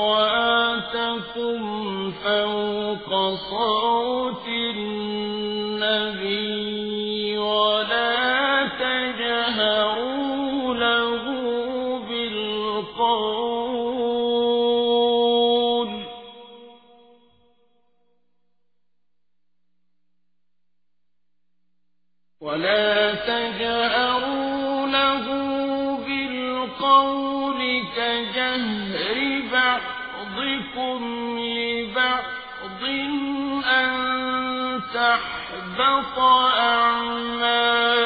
أَصْوَاتَكُمْ فَوْقَ صَوْتِ النَّبِيِّ تحبط أعمالهم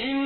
إن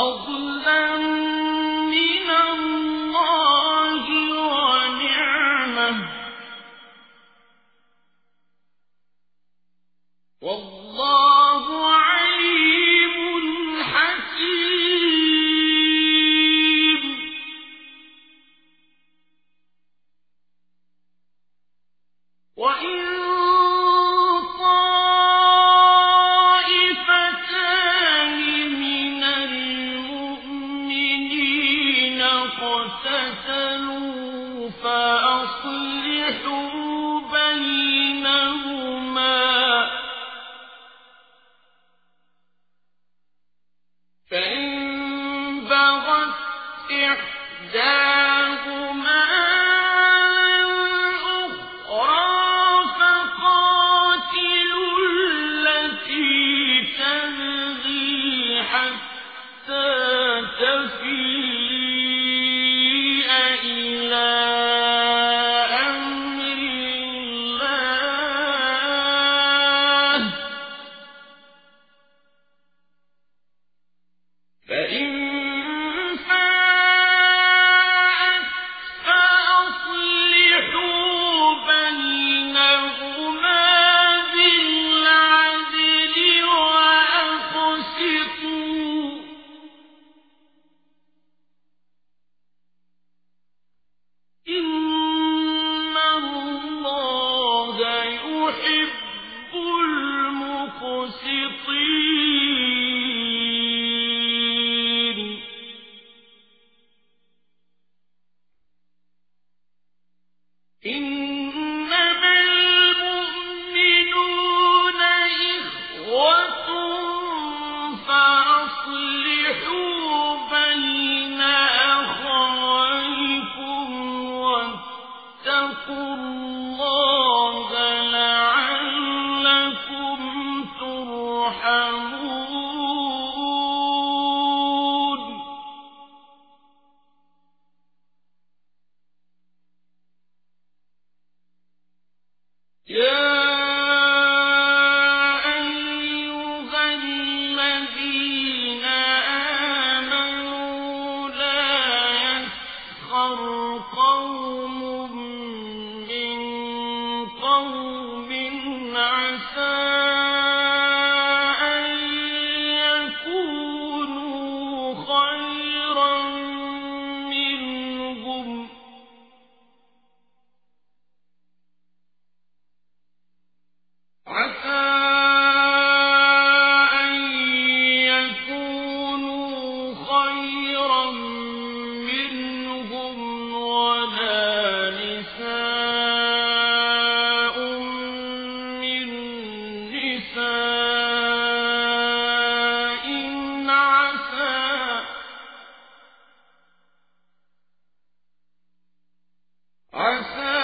فَضْلًا اقْتَتَلُوا فَأَصْلِحُوا يُحِبُّ الْمُقْسِطِينَ. تُرْحَمُونَ عسى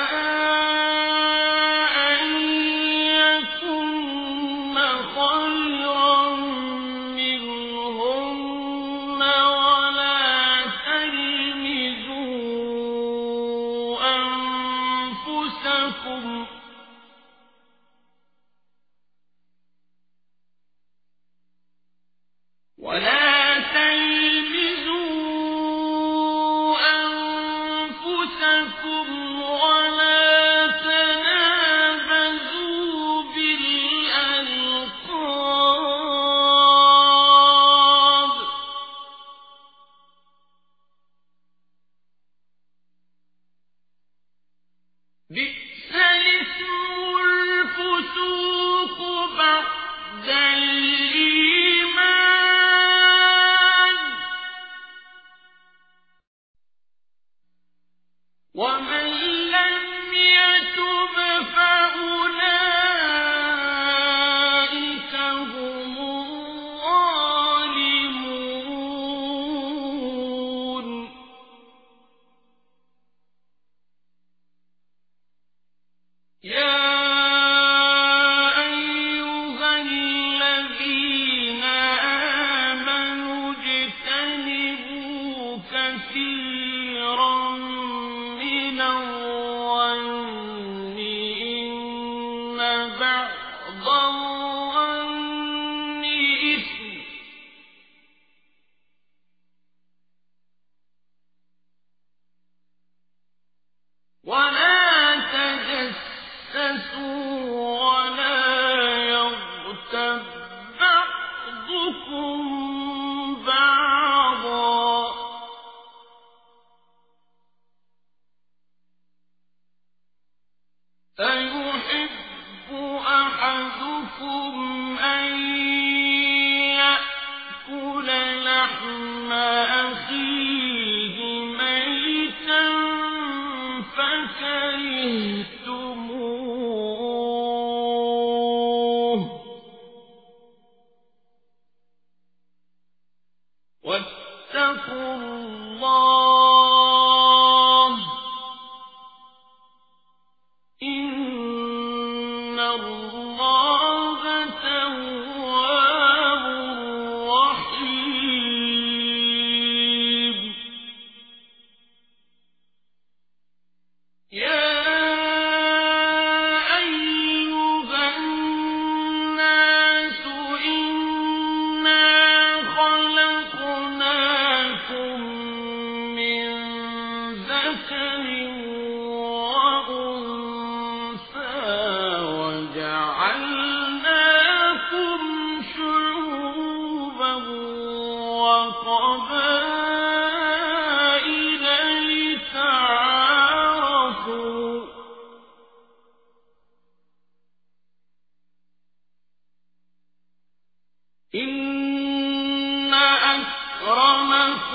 والله